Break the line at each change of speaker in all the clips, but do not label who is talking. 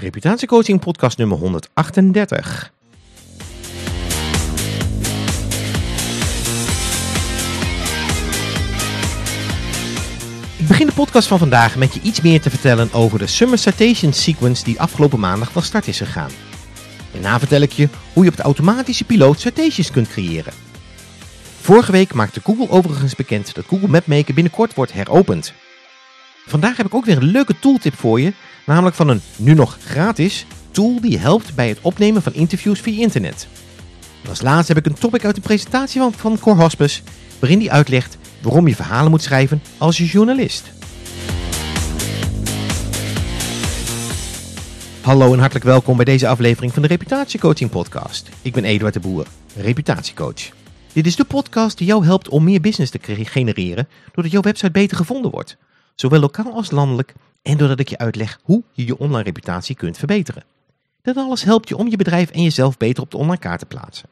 Reputatiecoaching podcast nummer 138. Ik begin de podcast van vandaag met je iets meer te vertellen over de Summer Citation Sequence die afgelopen maandag van start is gegaan. Daarna vertel ik je hoe je op de automatische piloot citations kunt creëren. Vorige week maakte Google overigens bekend dat Google Mapmaker binnenkort wordt heropend. Vandaag heb ik ook weer een leuke tooltip voor je, namelijk van een nu nog gratis tool die helpt bij het opnemen van interviews via internet. En als laatste heb ik een topic uit de presentatie van, van Cor Hospes, waarin die uitlegt waarom je verhalen moet schrijven als je journalist. Hallo en hartelijk welkom bij deze aflevering van de Reputatiecoaching Podcast. Ik ben Eduard de Boer, reputatiecoach. Dit is de podcast die jou helpt om meer business te genereren doordat jouw website beter gevonden wordt, zowel lokaal als landelijk en doordat ik je uitleg hoe je je online reputatie kunt verbeteren. Dat alles helpt je om je bedrijf en jezelf beter op de online kaart te plaatsen.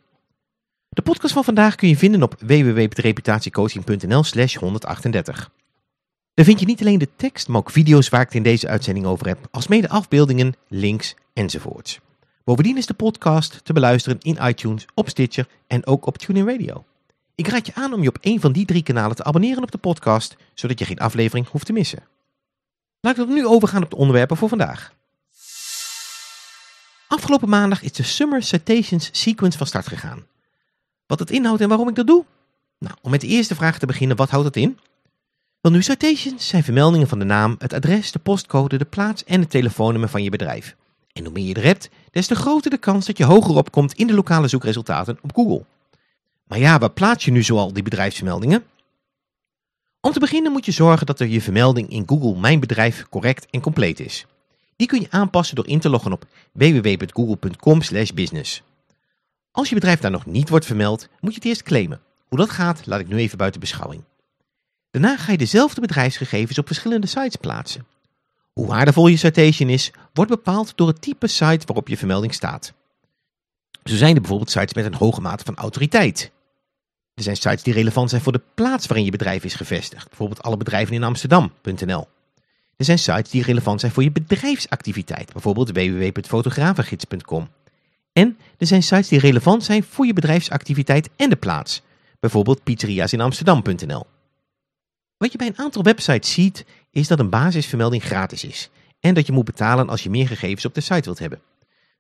De podcast van vandaag kun je vinden op www.reputatiecoaching.nl slash 138. Daar vind je niet alleen de tekst, maar ook video's waar ik het in deze uitzending over heb, als mede afbeeldingen, links enzovoorts. Bovendien is de podcast te beluisteren in iTunes, op Stitcher en ook op TuneIn Radio. Ik raad je aan om je op een van die drie kanalen te abonneren op de podcast, zodat je geen aflevering hoeft te missen. Laten we nu overgaan op de onderwerpen voor vandaag. Afgelopen maandag is de Summer Citations Sequence van start gegaan. Wat het inhoudt en waarom ik dat doe? Nou, om met de eerste vraag te beginnen, wat houdt het in? Wel nu, citations zijn vermeldingen van de naam, het adres, de postcode, de plaats en het telefoonnummer van je bedrijf. En hoe meer je er hebt, des te groter de kans dat je hoger opkomt in de lokale zoekresultaten op Google. Maar ja, waar plaats je nu zoal die bedrijfsvermeldingen? Om te beginnen moet je zorgen dat er je vermelding in Google Mijn Bedrijf correct en compleet is. Die kun je aanpassen door in te loggen op www.google.com business. Als je bedrijf daar nog niet wordt vermeld, moet je het eerst claimen. Hoe dat gaat, laat ik nu even buiten beschouwing. Daarna ga je dezelfde bedrijfsgegevens op verschillende sites plaatsen. Hoe waardevol je citation is, wordt bepaald door het type site waarop je vermelding staat. Zo zijn er bijvoorbeeld sites met een hoge mate van autoriteit. Er zijn sites die relevant zijn voor de plaats waarin je bedrijf is gevestigd, bijvoorbeeld alle bedrijven in Amsterdam.nl. Er zijn sites die relevant zijn voor je bedrijfsactiviteit, bijvoorbeeld www.fotografengids.com. En er zijn sites die relevant zijn voor je bedrijfsactiviteit en de plaats, bijvoorbeeld pizzeriasinamsterdam.nl. Wat je bij een aantal websites ziet, is dat een basisvermelding gratis is en dat je moet betalen als je meer gegevens op de site wilt hebben.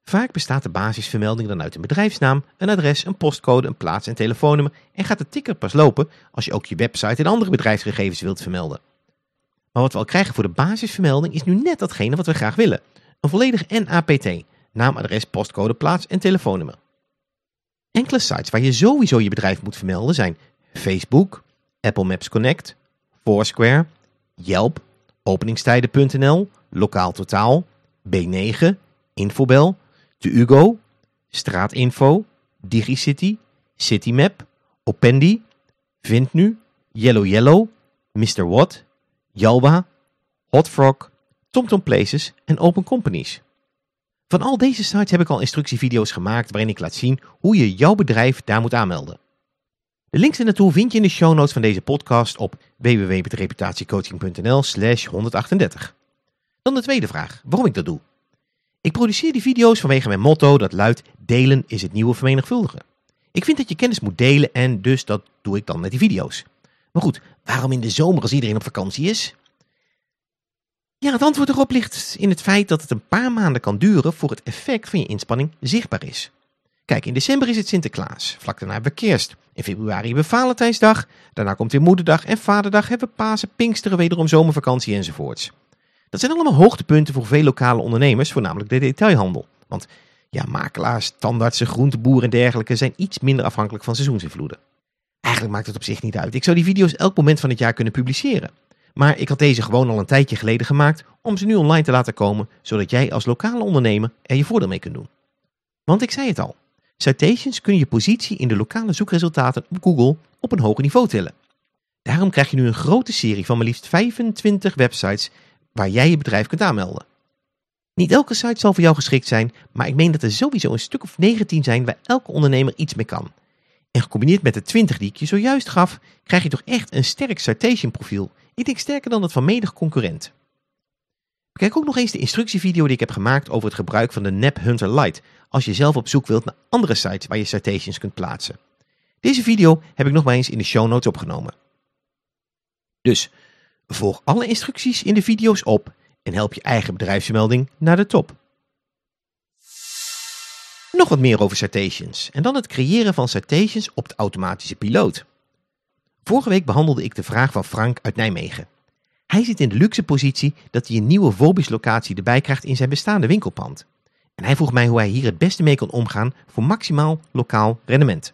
Vaak bestaat de basisvermelding dan uit een bedrijfsnaam, een adres, een postcode, een plaats en telefoonnummer en gaat de ticker pas lopen als je ook je website en andere bedrijfsgegevens wilt vermelden. Maar wat we al krijgen voor de basisvermelding is nu net datgene wat we graag willen. Een volledig NAPT, naam, adres, postcode, plaats en telefoonnummer. Enkele sites waar je sowieso je bedrijf moet vermelden zijn Facebook, Apple Maps Connect, Foursquare, Yelp, openingstijden.nl, Lokaal Totaal, B9, Infobel, de Ugo, Straatinfo, DigiCity, CityMap, Opendi, Vindnu, Yellow Yellow, Mr. Watt, Jalba, Hotfrog, TomTom Places en Open Companies. Van al deze sites heb ik al instructievideo's gemaakt waarin ik laat zien hoe je jouw bedrijf daar moet aanmelden. De links ernaartoe vind je in de show notes van deze podcast op www.reputatiecoaching.nl slash 138. Dan de tweede vraag, waarom ik dat doe. Ik produceer die video's vanwege mijn motto dat luidt delen is het nieuwe vermenigvuldigen. Ik vind dat je kennis moet delen en dus dat doe ik dan met die video's. Maar goed, waarom in de zomer als iedereen op vakantie is? Ja, het antwoord erop ligt in het feit dat het een paar maanden kan duren voor het effect van je inspanning zichtbaar is. Kijk, in december is het Sinterklaas, vlak daarna hebben we kerst. In februari hebben we Valentijnsdag, daarna komt weer Moederdag en Vaderdag hebben we Pasen, Pinksteren, wederom zomervakantie enzovoorts. Dat zijn allemaal hoogtepunten voor veel lokale ondernemers, voornamelijk de detailhandel. Want ja, makelaars, tandartsen, groenteboeren en dergelijke zijn iets minder afhankelijk van seizoensinvloeden. Eigenlijk maakt het op zich niet uit. Ik zou die video's elk moment van het jaar kunnen publiceren. Maar ik had deze gewoon al een tijdje geleden gemaakt om ze nu online te laten komen, zodat jij als lokale ondernemer er je voordeel mee kunt doen. Want ik zei het al, citations kunnen je positie in de lokale zoekresultaten op Google op een hoger niveau tillen. Daarom krijg je nu een grote serie van maar liefst 25 websites waar jij je bedrijf kunt aanmelden. Niet elke site zal voor jou geschikt zijn, maar ik meen dat er sowieso een stuk of 19 zijn waar elke ondernemer iets mee kan. En gecombineerd met de 20 die ik je zojuist gaf, krijg je toch echt een sterk citation profiel. Ik denk sterker dan dat van menig concurrent. Bekijk ook nog eens de instructievideo die ik heb gemaakt over het gebruik van de Nap Hunter Lite als je zelf op zoek wilt naar andere sites waar je citations kunt plaatsen. Deze video heb ik nog maar eens in de show notes opgenomen. Dus volg alle instructies in de video's op en help je eigen bedrijfsvermelding naar de top. Nog wat meer over citations en dan het creëren van citations op de automatische piloot. Vorige week behandelde ik de vraag van Frank uit Nijmegen. Hij zit in de luxe positie dat hij een nieuwe Vobis locatie erbij krijgt in zijn bestaande winkelpand. En hij vroeg mij hoe hij hier het beste mee kan omgaan voor maximaal lokaal rendement.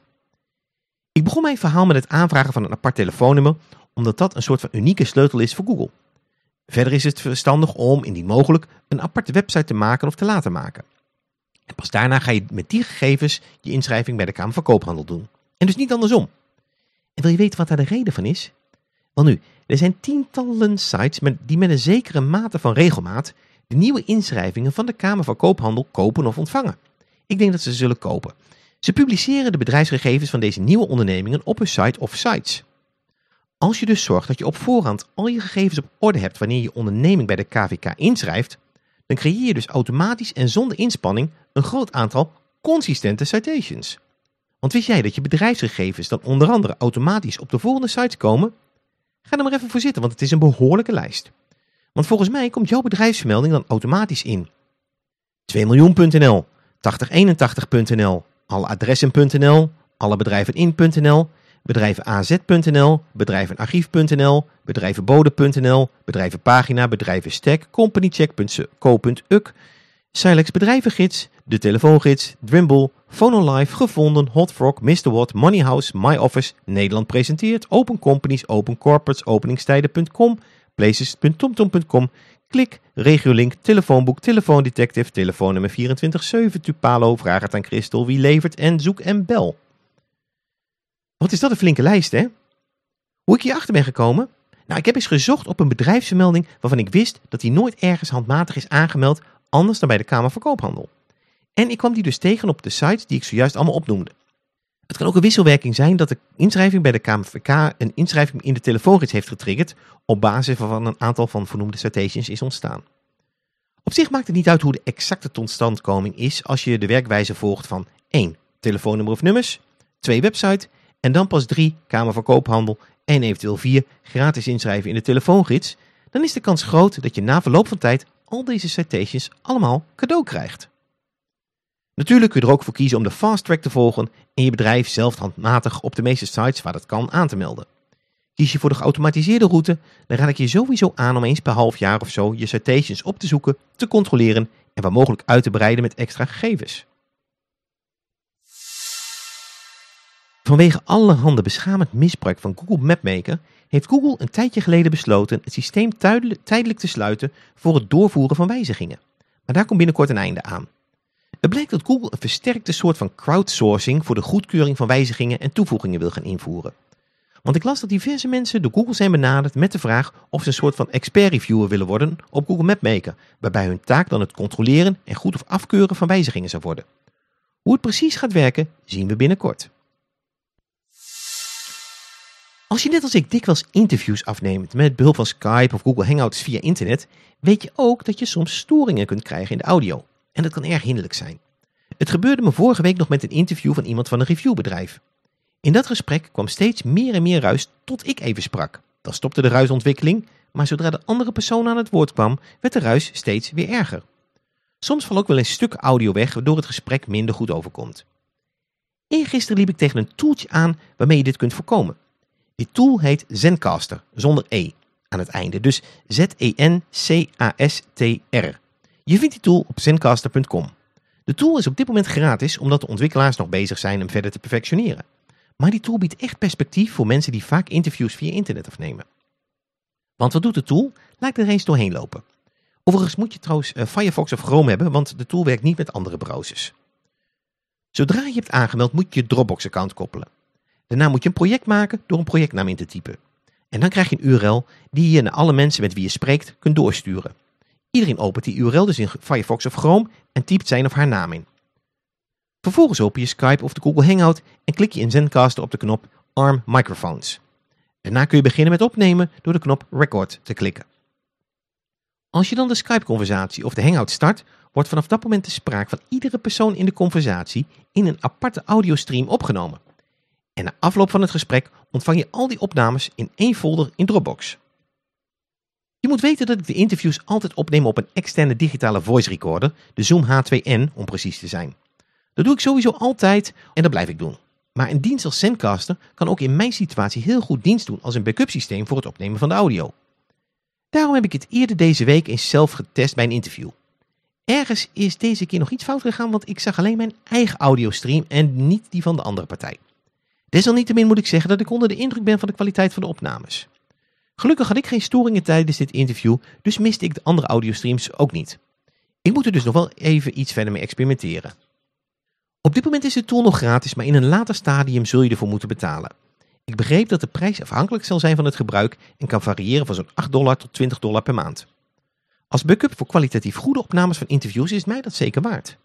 Ik begon mijn verhaal met het aanvragen van een apart telefoonnummer, omdat dat een soort van unieke sleutel is voor Google. Verder is het verstandig om, indien mogelijk, een aparte website te maken of te laten maken. En pas daarna ga je met die gegevens je inschrijving bij de Kamer van Koophandel doen. En dus niet andersom. En wil je weten wat daar de reden van is? Wel nu, er zijn tientallen sites met, die met een zekere mate van regelmaat de nieuwe inschrijvingen van de Kamer van Koophandel kopen of ontvangen. Ik denk dat ze zullen kopen. Ze publiceren de bedrijfsgegevens van deze nieuwe ondernemingen op hun site of sites. Als je dus zorgt dat je op voorhand al je gegevens op orde hebt wanneer je onderneming bij de KVK inschrijft, dan creëer je dus automatisch en zonder inspanning een groot aantal consistente citations. Want wist jij dat je bedrijfsgegevens dan onder andere automatisch op de volgende sites komen? Ga er maar even voor zitten, want het is een behoorlijke lijst. Want volgens mij komt jouw bedrijfsvermelding dan automatisch in 2miljoen.nl, 8081.nl, alleadressen.nl, allebedrijvenin.nl, bedrijvenaz.nl, bedrijvenarchief.nl, bedrijvenbode.nl, bedrijvenpagina, bedrijvenstack, companycheck.co.uk, Silex bedrijvengids, de telefoongids, Dwimble, Phonolive, Gevonden, Hotfrog, Mr. Watt, Moneyhouse, MyOffice, Nederland presenteert, Open Companies, Open Corporates, openingstijden.com, places.tomtom.com, Klik, Regiolink, Telefoonboek, Telefoondetective, telefoonnummer 24-7, Tupalo, Vraag het aan Christel, Wie levert en Zoek en Bel. Wat is dat een flinke lijst, hè? Hoe ik hierachter ben gekomen? Nou, ik heb eens gezocht op een bedrijfsvermelding waarvan ik wist dat die nooit ergens handmatig is aangemeld, anders dan bij de Kamer van Koophandel. En ik kwam die dus tegen op de sites die ik zojuist allemaal opnoemde. Het kan ook een wisselwerking zijn dat de inschrijving bij de KMVK een inschrijving in de telefoongids heeft getriggerd op basis van een aantal van vernoemde citations is ontstaan. Op zich maakt het niet uit hoe de exacte totstandkoming is als je de werkwijze volgt van 1. Telefoonnummer of nummers, 2. Website en dan pas 3. Kamer Koophandel en eventueel 4. Gratis inschrijven in de telefoongids, dan is de kans groot dat je na verloop van tijd al deze citations allemaal cadeau krijgt. Natuurlijk kun je er ook voor kiezen om de fast track te volgen en je bedrijf zelf handmatig op de meeste sites waar dat kan aan te melden. Kies je voor de geautomatiseerde route, dan raad ik je sowieso aan om eens per half jaar of zo je citations op te zoeken, te controleren en waar mogelijk uit te breiden met extra gegevens. Vanwege allerhande beschamend misbruik van Google Mapmaker heeft Google een tijdje geleden besloten het systeem tijdelijk te sluiten voor het doorvoeren van wijzigingen. Maar daar komt binnenkort een einde aan. Het blijkt dat Google een versterkte soort van crowdsourcing voor de goedkeuring van wijzigingen en toevoegingen wil gaan invoeren. Want ik las dat diverse mensen door Google zijn benaderd met de vraag of ze een soort van expert reviewer willen worden op Google Mapmaker, waarbij hun taak dan het controleren en goed of afkeuren van wijzigingen zou worden. Hoe het precies gaat werken, zien we binnenkort. Als je net als ik dikwijls interviews afneemt met behulp van Skype of Google Hangouts via internet, weet je ook dat je soms storingen kunt krijgen in de audio. En dat kan erg hinderlijk zijn. Het gebeurde me vorige week nog met een interview van iemand van een reviewbedrijf. In dat gesprek kwam steeds meer en meer ruis tot ik even sprak. Dan stopte de ruisontwikkeling, maar zodra de andere persoon aan het woord kwam, werd de ruis steeds weer erger. Soms valt ook wel een stuk audio weg, waardoor het gesprek minder goed overkomt. Eergisteren liep ik tegen een toeltje aan waarmee je dit kunt voorkomen. Dit tool heet Zencaster, zonder E aan het einde, dus Z-E-N-C-A-S-T-R. Je vindt die tool op zencaster.com. De tool is op dit moment gratis omdat de ontwikkelaars nog bezig zijn hem verder te perfectioneren. Maar die tool biedt echt perspectief voor mensen die vaak interviews via internet afnemen. Want wat doet de tool? Laat er eens doorheen lopen. Overigens moet je trouwens eh, Firefox of Chrome hebben, want de tool werkt niet met andere browsers. Zodra je hebt aangemeld moet je je Dropbox-account koppelen. Daarna moet je een project maken door een projectnaam in te typen. En dan krijg je een URL die je naar alle mensen met wie je spreekt kunt doorsturen. Iedereen opent die URL dus in Firefox of Chrome en typt zijn of haar naam in. Vervolgens open je Skype of de Google Hangout en klik je in Zencaster op de knop ARM Microphones. Daarna kun je beginnen met opnemen door de knop Record te klikken. Als je dan de Skype-conversatie of de Hangout start, wordt vanaf dat moment de spraak van iedere persoon in de conversatie in een aparte audiostream opgenomen. En na afloop van het gesprek ontvang je al die opnames in één folder in Dropbox. Je moet weten dat ik de interviews altijd opneem op een externe digitale voice recorder, de Zoom H2n om precies te zijn. Dat doe ik sowieso altijd en dat blijf ik doen. Maar een dienst als Zencaster kan ook in mijn situatie heel goed dienst doen als een backup systeem voor het opnemen van de audio. Daarom heb ik het eerder deze week eens zelf getest bij een interview. Ergens is deze keer nog iets fout gegaan, want ik zag alleen mijn eigen audiostream en niet die van de andere partij. Desalniettemin moet ik zeggen dat ik onder de indruk ben van de kwaliteit van de opnames. Gelukkig had ik geen storingen tijdens dit interview, dus miste ik de andere audiostreams ook niet. Ik moet er dus nog wel even iets verder mee experimenteren. Op dit moment is de tool nog gratis, maar in een later stadium zul je ervoor moeten betalen. Ik begreep dat de prijs afhankelijk zal zijn van het gebruik en kan variëren van zo'n 8 dollar tot 20 dollar per maand. Als backup voor kwalitatief goede opnames van interviews is mij dat zeker waard.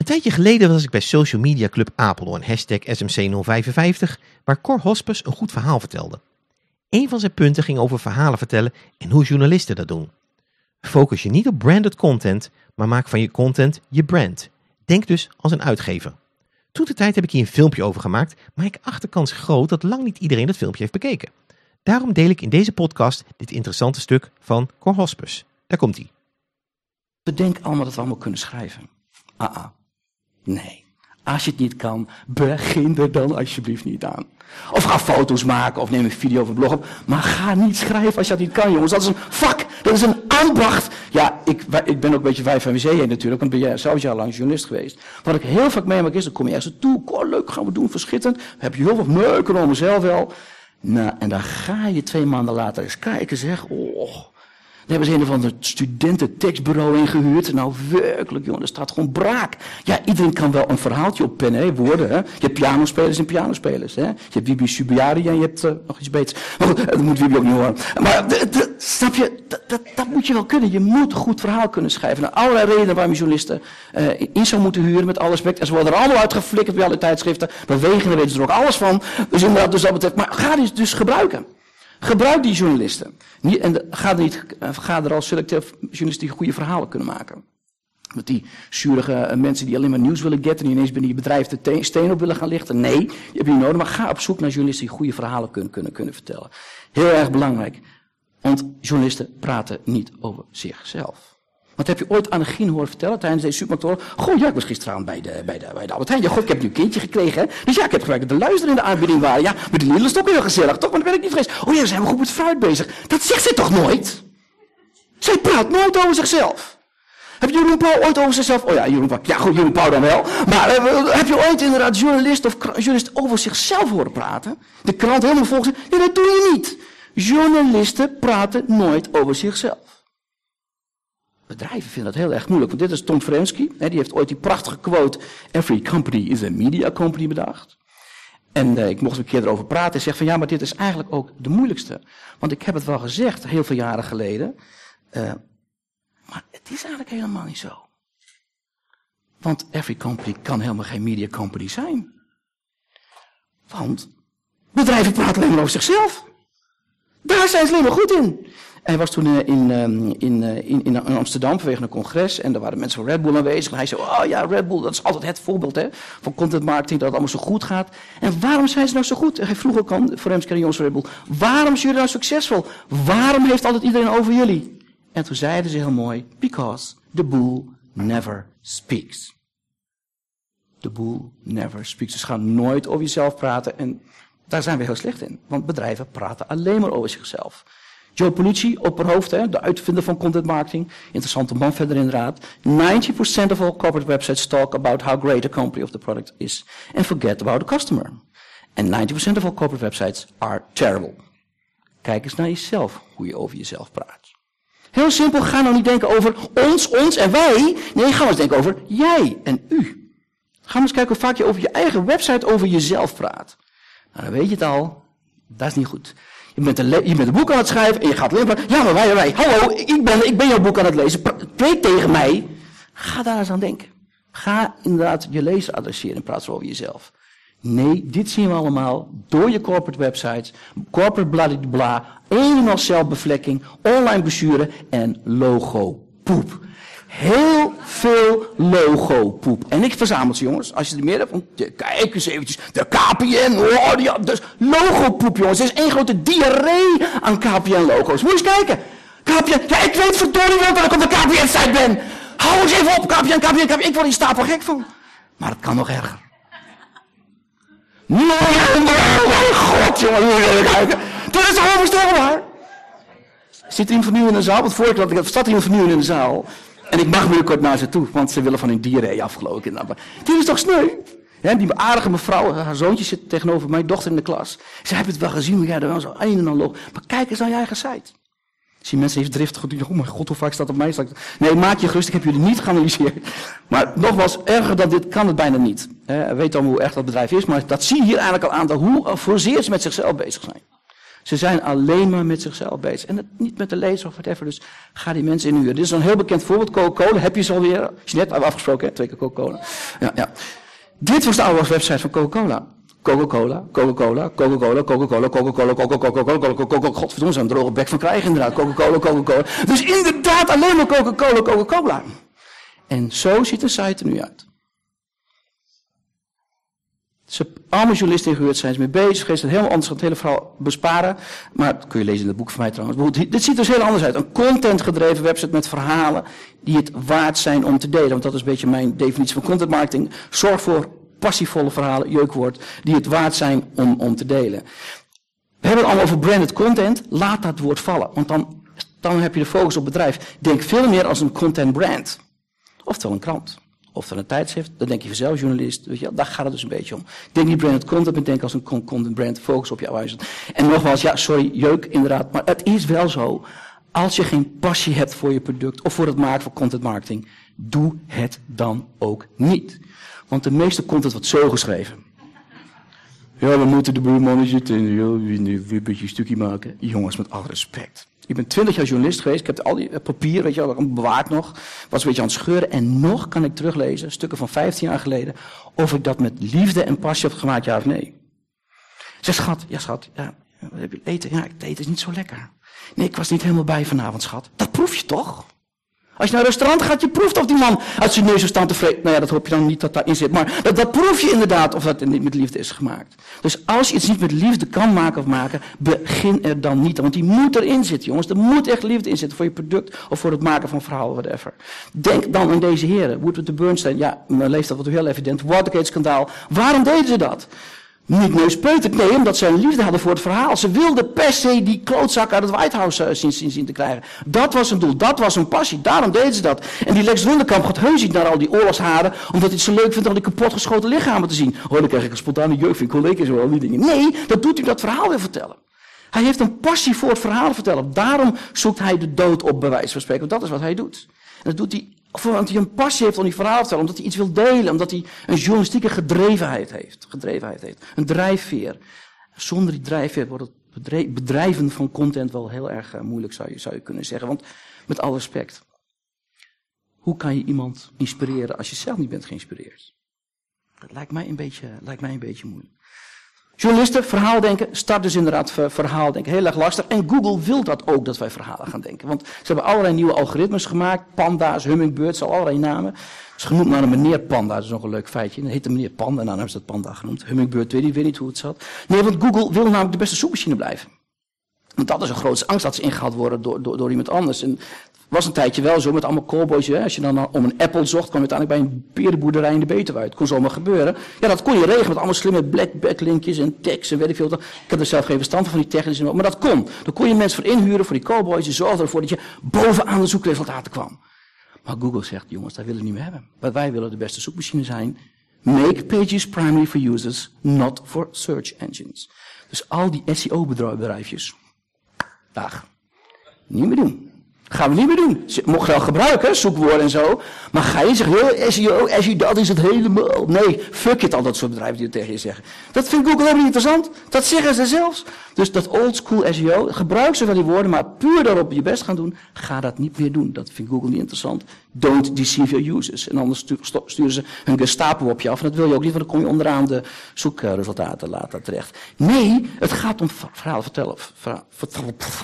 Een tijdje geleden was ik bij Social Media Club Apeldoorn, hashtag SMC055, waar Cor Hospes een goed verhaal vertelde. Een van zijn punten ging over verhalen vertellen en hoe journalisten dat doen. Focus je niet op branded content, maar maak van je content je brand. Denk dus als een uitgever. Toen de tijd heb ik hier een filmpje over gemaakt, maar ik acht de kans groot dat lang niet iedereen het filmpje heeft bekeken. Daarom deel ik in deze podcast dit interessante stuk van Cor Hospes. Daar komt hij.
Bedenk allemaal dat we allemaal kunnen schrijven. Ah, ah. Nee. Als je het niet kan, begin er dan alsjeblieft niet aan. Of ga foto's maken of neem een video of een blog op. Maar ga niet schrijven als je dat niet kan, jongens. Dat is een vak. Dat is een ambacht. Ja, ik, ik ben ook een beetje vijf van WC heen natuurlijk. Want ben jij zelfs lang journalist geweest. Wat ik heel vaak meemaak is, dan kom je ergens toe. Oh, leuk, gaan we doen, verschittend. Heb je heel veel neuken om mezelf wel. Nou, en dan ga je twee maanden later eens kijken, zeg. Oh, hebben ze een of ander studententekstbureau ingehuurd. Nou, werkelijk, jongen, er staat gewoon braak. Ja, iedereen kan wel een verhaaltje op pennen, hè, woorden. Hè. Je hebt pianospelers en pianospelers. Hè. Je hebt Wibi Subiari en je hebt uh, nog iets beters. Goed, dat moet Wibi ook niet horen. Maar, snap je, dat, moet je wel kunnen. Je moet een goed verhaal kunnen schrijven. Er allerlei redenen waarom je journalisten uh, in zou moeten huren, met alle respect. En ze worden er allemaal uitgeflikkerd bij alle tijdschriften. Bewegen, weten ze er ook alles van. Dus inderdaad, dus dat betreft. Maar ga die dus gebruiken. Gebruik die journalisten. En ga er, niet, eh, ga er als selectief journalisten die goede verhalen kunnen maken. Met die zurige eh, mensen die alleen maar nieuws willen getten, die ineens binnen je bedrijf de steen op willen gaan lichten. Nee, je hebt niet nodig, maar ga op zoek naar journalisten die goede verhalen kunnen, kunnen, kunnen vertellen. Heel erg belangrijk. Want journalisten praten niet over zichzelf. Wat heb je ooit aan een Gien horen vertellen tijdens deze supermarkt? Goh, ja, ik was gisteravond bij de, bij de, bij de Albert Heijn. Ja, god, ik heb nu een kindje gekregen, hè. Dus ja, ik heb gelijk de luisteren in de aanbieding waren. Ja, met de Lidl is ook heel gezellig, toch? Maar dan ben ik niet vrees. Oh ja, zijn we goed met fruit bezig. Dat zegt zij toch nooit? Zij praat nooit over zichzelf. Heb Jeroen Pauw ooit over zichzelf... Oh ja, Jeroen Pauw. Ja, goed, Jeroen Pauw dan wel. Maar uh, heb je ooit inderdaad journalist of journalist over zichzelf horen praten? De krant helemaal volgens... Nee, dat doe je niet. Journalisten praten nooit over zichzelf. Bedrijven vinden dat heel erg moeilijk. Want dit is Tom Frensky. die heeft ooit die prachtige quote: Every company is a media company bedacht. En uh, ik mocht een keer erover praten en zeg van ja, maar dit is eigenlijk ook de moeilijkste. Want ik heb het wel gezegd heel veel jaren geleden. Uh, maar het is eigenlijk helemaal niet zo. Want every company kan helemaal geen media company zijn. Want bedrijven praten alleen maar over zichzelf. Daar zijn ze alleen maar goed in hij was toen eh, in, ehm, in, eh, in, in, Amsterdam vanwege een congres en daar waren mensen van Red Bull aanwezig. En hij zei, oh ja, Red Bull, dat is altijd het voorbeeld hè, van content marketing, dat het allemaal zo goed gaat. En waarom zijn ze nou zo goed? hij vroeg ook aan jongens van Red Bull, waarom zijn jullie nou succesvol? Waarom heeft altijd iedereen over jullie? En toen zeiden ze heel mooi, because the bull never speaks. The bull never speaks. Dus ga nooit over jezelf praten en daar zijn we heel slecht in. Want bedrijven praten alleen maar over zichzelf. Joe Polucci, opperhoofd, hè, de uitvinder van content marketing. Interessante man verder inderdaad. 90% of all corporate websites talk about how great the company of the product is. And forget about the customer. And 90% of all corporate websites are terrible. Kijk eens naar jezelf, hoe je over jezelf praat. Heel simpel, ga nou niet denken over ons, ons en wij. Nee, ga eens denken over jij en u. Ga eens kijken hoe vaak je over je eigen website over jezelf praat. Nou, dan weet je het al. Dat is niet goed. Je bent, een je boek aan het schrijven en je gaat alleen ja maar wij, wij, hallo, ik ben, ik ben jouw boek aan het lezen, spreek tegen mij. Ga daar eens aan denken. Ga inderdaad je lezer adresseren in plaats van over jezelf. Nee, dit zien we allemaal door je corporate websites, corporate bladibla, een en al zelfbevlekking, online besturen en logo poep. Heel veel logo poep. En ik verzamel ze jongens. Als je er meer hebt, kijk eens eventjes. De KPN, oh, ja, dus logo poep jongens. Er is één grote diarree aan KPN logo's. Moet je eens kijken. KPN, ja ik weet verdorie wel dat ik op de KPN site ben. Hou eens even op, KPN, KPN, KPN. Ik word hier stapel gek van. Maar het kan nog erger. Nee, oh god jongen, wil ik kijken. Dat is onvoorstelbaar? Zit iemand van in de zaal? Want vorige keer zat iemand van in de zaal. En ik mag binnenkort naar ze toe, want ze willen van hun dieren afgelopen. Dit is toch sneu? Ja, die aardige mevrouw, haar zoontje zit tegenover mijn dochter in de klas. Ze hebben het wel gezien, maar jij er wel zo een en al loopt. Maar kijk eens naar je eigen site. Zie mensen even driftig, oh mijn god, hoe vaak staat op mij? Nee, maak je gerust, ik heb jullie niet geanalyseerd. Maar nogmaals, erger dan dit kan het bijna niet. We weten al hoe erg dat bedrijf is, maar dat zie je hier eigenlijk al aan, hoe voorzeer ze met zichzelf bezig zijn. Ze zijn alleen maar met zichzelf bezig. En niet met de lezer of whatever. Dus ga die mensen inhuren. Dit is een heel bekend voorbeeld. Coca-Cola. Heb je ze alweer? Als je net afgesproken, hè? Twee keer Coca-Cola. Ja, ja. Dit was de oude website van Coca-Cola. Coca-Cola, Coca-Cola, Coca-Cola, Coca-Cola, Coca-Cola, Coca-Cola, Coca-Cola, Coca-Cola. Godverdomme, zo'n droge bek van krijgen inderdaad. Coca-Cola, Coca-Cola. Dus inderdaad alleen maar Coca-Cola, Coca-Cola. En zo ziet de site er nu uit. Ze, allemaal journalisten ingehuurd zijn ze mee bezig. Geest het helemaal anders, het hele verhaal besparen. Maar dat kun je lezen in het boek van mij trouwens. Dit ziet er dus heel anders uit. Een contentgedreven website met verhalen die het waard zijn om te delen. Want dat is een beetje mijn definitie van content marketing. Zorg voor passievolle verhalen, jeukwoord, die het waard zijn om, om te delen. We hebben het allemaal over branded content. Laat dat woord vallen. Want dan, dan heb je de focus op bedrijf. Denk veel meer als een content brand. Oftewel een krant of er een tijdschrift, dan denk je vanzelf journalist. Weet je, daar gaat het dus een beetje om. Denk niet branded content, maar denk als een content brand, focus op jouw huis. En nogmaals, ja, sorry, jeuk inderdaad, maar het is wel zo. Als je geen passie hebt voor je product of voor het maken van content marketing, doe het dan ook niet. Want de meeste content wordt zo geschreven. Ja, we moeten de ja, een beetje stukje maken. Jongens, met alle respect. Ik ben twintig jaar journalist geweest. Ik heb al die eh, papier, weet je wel, bewaard nog. Was een beetje aan het scheuren. En nog kan ik teruglezen, stukken van 15 jaar geleden, of ik dat met liefde en passie heb gemaakt, ja of nee. Zeg, schat, ja schat, ja, heb je eten? Ja, het eten is niet zo lekker. Nee, ik was niet helemaal bij vanavond, schat. Dat proef je toch? Als je naar een restaurant gaat, je proeft of die man uit zijn neus staat tevreden. Nou ja, dat hoop je dan niet dat daarin zit. Maar dat, dat proef je inderdaad of dat niet met liefde is gemaakt. Dus als je iets niet met liefde kan maken of maken, begin er dan niet. Want die moet erin zitten, jongens. Er moet echt liefde in zitten voor je product of voor het maken van verhalen, whatever. Denk dan aan deze heren. Woodward de Bernstein. Ja, mijn leeftijd wordt heel evident. Watergate-schandaal. Waarom deden ze dat? Niet neuspeuterd, nee, omdat ze een liefde hadden voor het verhaal. Ze wilden per se die klootzak uit het White House uh, zien, zien, te krijgen. Dat was een doel, dat was een passie, daarom deden ze dat. En die Lex Runderkamp gaat heus niet naar al die oorlogsharen, omdat hij het zo leuk vindt om die kapotgeschoten lichamen te zien. Oh, dan krijg ik een spontane jeugd van collega's en al die dingen. Nee, dat doet hij dat verhaal weer vertellen. Hij heeft een passie voor het verhaal vertellen. Daarom zoekt hij de dood op, bij. Want dat is wat hij doet. En dat doet hij omdat hij een passie heeft om die verhaal te vertellen, omdat hij iets wil delen, omdat hij een journalistieke gedrevenheid heeft. Gedrevenheid heeft. Een drijfveer. Zonder die drijfveer wordt het bedrijven van content wel heel erg eh, moeilijk, zou je, zou je kunnen zeggen. Want met alle respect. Hoe kan je iemand inspireren als je zelf niet bent geïnspireerd? Dat lijkt mij een beetje, lijkt mij een beetje moeilijk. Journalisten, verhaaldenken, start dus inderdaad verhaaldenken. Heel erg lastig. En Google wil dat ook, dat wij verhalen gaan denken. Want ze hebben allerlei nieuwe algoritmes gemaakt. Panda's, hummingbirds, al allerlei namen. Het is genoemd naar een meneer Panda. Dat is nog een leuk feitje. Dat heet een meneer Panda en dan hebben ze dat Panda genoemd. Hummingbird, weet ik weet niet hoe het zat. Nee, want Google wil namelijk de beste zoekmachine blijven. Want dat is een grootste angst dat ze ingehaald worden door, door, door iemand anders. En was een tijdje wel zo met allemaal cowboys. Hè? Als je dan om een apple zocht, kwam je uiteindelijk bij een perenboerderij in de Betuwe uit. Kon zomaar gebeuren. Ja, dat kon je regelen met allemaal slimme black backlinkjes en tekst en weet ik veel. Ik heb er zelf geen verstand van, van die technische. Maar dat kon. Dan kon je mensen voor inhuren, voor die cowboys. Je zorgde ervoor dat je bovenaan de zoekresultaten kwam. Maar Google zegt, jongens, dat willen we niet meer hebben. Want wij willen de beste zoekmachine zijn. Make pages primary for users, not for search engines. Dus al die SEO-bedrijfjes. Dag. Niet meer doen. Gaan we niet meer doen. Mocht je wel gebruiken, zoekwoorden en zo. Maar ga je zeggen, "Yo, SEO, SEO, dat is het helemaal. Nee, fuck it, al dat soort bedrijven die het tegen je zeggen. Dat vindt Google helemaal niet interessant. Dat zeggen ze zelfs. Dus dat old school SEO, gebruik ze wel die woorden, maar puur daarop je best gaan doen, ga dat niet meer doen. Dat vindt Google niet interessant. Don't deceive your users. En anders sturen ze hun Gestapo op je af. En dat wil je ook niet, want dan kom je onderaan de zoekresultaten later terecht. Nee, het gaat om ver- verhalen vertellen.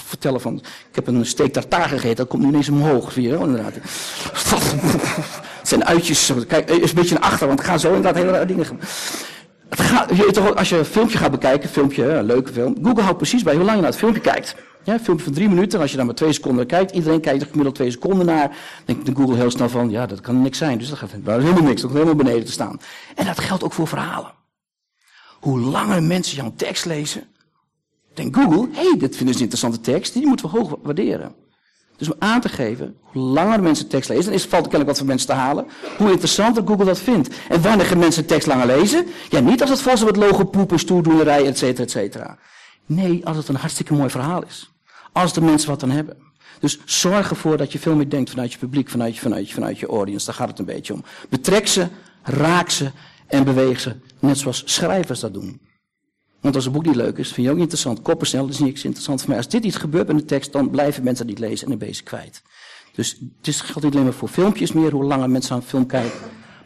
vertellen, van, ik heb een steak tartaar gegeten, dat komt nu ineens omhoog. Zie inderdaad. Het zijn uitjes, kijk, is een beetje naar achter, want het gaan zo inderdaad hele rare dingen. Het gaat, je toch, als je een filmpje gaat bekijken, filmpje, hè, een leuke film, Google houdt precies bij hoe lang je naar het filmpje kijkt. Ja, een filmpje van drie minuten, en als je dan maar twee seconden kijkt, iedereen kijkt er gemiddeld twee seconden naar, denkt de Google heel snel van, ja, dat kan niks zijn, dus dat gaat dat is helemaal niks, dat komt helemaal beneden te staan. En dat geldt ook voor verhalen. Hoe langer mensen jouw tekst lezen, denkt Google, hé, hey, dit vinden ze een interessante tekst, die moeten we hoog waarderen. Dus om aan te geven, hoe langer mensen tekst lezen, dan is, valt er kennelijk wat voor mensen te halen, hoe interessanter Google dat vindt. En wanneer gaan mensen tekst langer lezen? Ja, niet als het met logo, poepen, stoerdoenerij, et cetera, et cetera. Nee, als het een hartstikke mooi verhaal is. Als de mensen wat aan hebben. Dus zorg ervoor dat je veel meer denkt vanuit je publiek, vanuit je, vanuit je, vanuit je audience. Daar gaat het een beetje om. Betrek ze, raak ze en beweeg ze. Net zoals schrijvers dat doen. Want als een boek niet leuk is, vind je ook interessant. Koppen snel, is niks interessant voor mij. Als dit niet gebeurt in de tekst, dan blijven mensen dat niet lezen en dan ben je ze kwijt. Dus het geldt niet alleen maar voor filmpjes meer, hoe langer mensen aan een film kijken.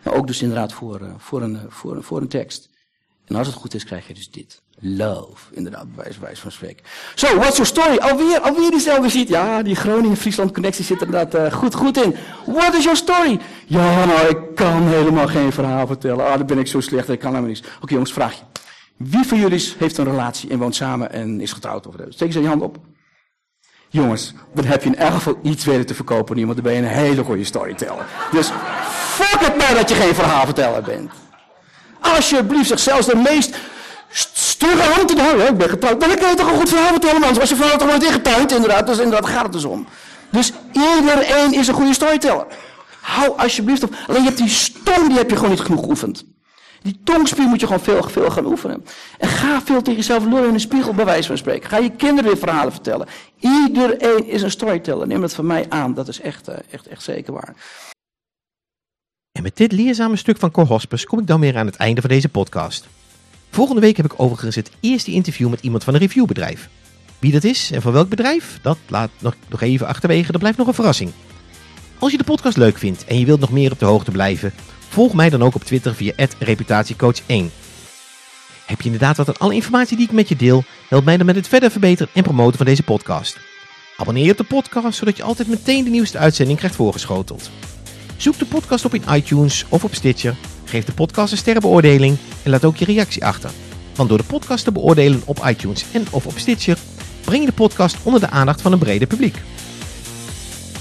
Maar ook dus inderdaad voor, eh, voor, een, eh, voor, een- tekst. En als het goed is, krijg je dus dit. Love, inderdaad, bij wijze- van spreken. Zo, so, what's your story? Alweer, alweer diezelfde ziet. Ja, die Groningen-Friesland connectie zit er inderdaad eh, goed, goed in. What is your story? Ja, nou, ik kan helemaal geen verhaal vertellen. Ah, dan ben ik zo slecht, ik kan helemaal niets. Oké jongens, vraag je. Wie van jullie heeft een relatie en woont samen en is getrouwd? Of steek eens je hand op. Jongens, dan heb je in elk geval iets weten te verkopen aan iemand. Dan ben je een hele goede storyteller. Dus fuck het maar dat je geen verhaalverteller bent. Alsjeblieft, zeg zelfs de meest st- stugge hand in de hand. Ik ben getrouwd. Dan kan je toch een goed verhaal vertellen, man. Als je vrouw toch nooit ingetuind, inderdaad. Dus inderdaad gaat het dus om. Dus iedereen is een goede storyteller. Hou alsjeblieft op. Alleen je hebt die stom, die heb je gewoon niet genoeg geoefend. Die tongspier moet je gewoon veel, veel gaan oefenen. En ga veel tegen jezelf lullen in de spiegel, bij wijze van spreken. Ga je kinderen weer verhalen vertellen. Iedereen is een storyteller. Neem dat van mij aan. Dat is echt, eh, echt, echt zeker waar.
En met dit leerzame stuk van Cor kom ik dan weer aan het einde van deze podcast. Volgende week heb ik overigens het eerste interview met iemand van een reviewbedrijf. Wie dat is en van welk bedrijf, dat laat nog, nog even achterwege, dat blijft nog een verrassing. Als je de podcast leuk vindt en je wilt nog meer op de hoogte blijven, volg mij dan ook op Twitter via reputatiecoach1. Heb je inderdaad wat aan alle informatie die ik met je deel, help mij dan met het verder verbeteren en promoten van deze podcast. Abonneer je op de podcast, zodat je altijd meteen de nieuwste uitzending krijgt voorgeschoteld. Zoek de podcast op in iTunes of op Stitcher, geef de podcast een sterrenbeoordeling en laat ook je reactie achter. Want door de podcast te beoordelen op iTunes en of op Stitcher, breng je de podcast onder de aandacht van een breder publiek.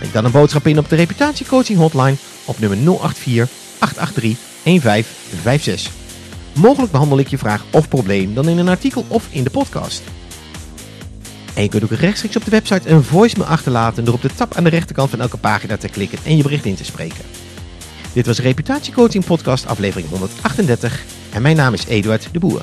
spreek dan een boodschap in op de reputatiecoaching hotline op nummer 084 883 1556. Mogelijk behandel ik je vraag of probleem dan in een artikel of in de podcast. En je kunt ook rechtstreeks op de website een voicemail achterlaten door op de tab aan de rechterkant van elke pagina te klikken en je bericht in te spreken. Dit was Reputatiecoaching Podcast aflevering 138 en mijn naam is Eduard de Boer.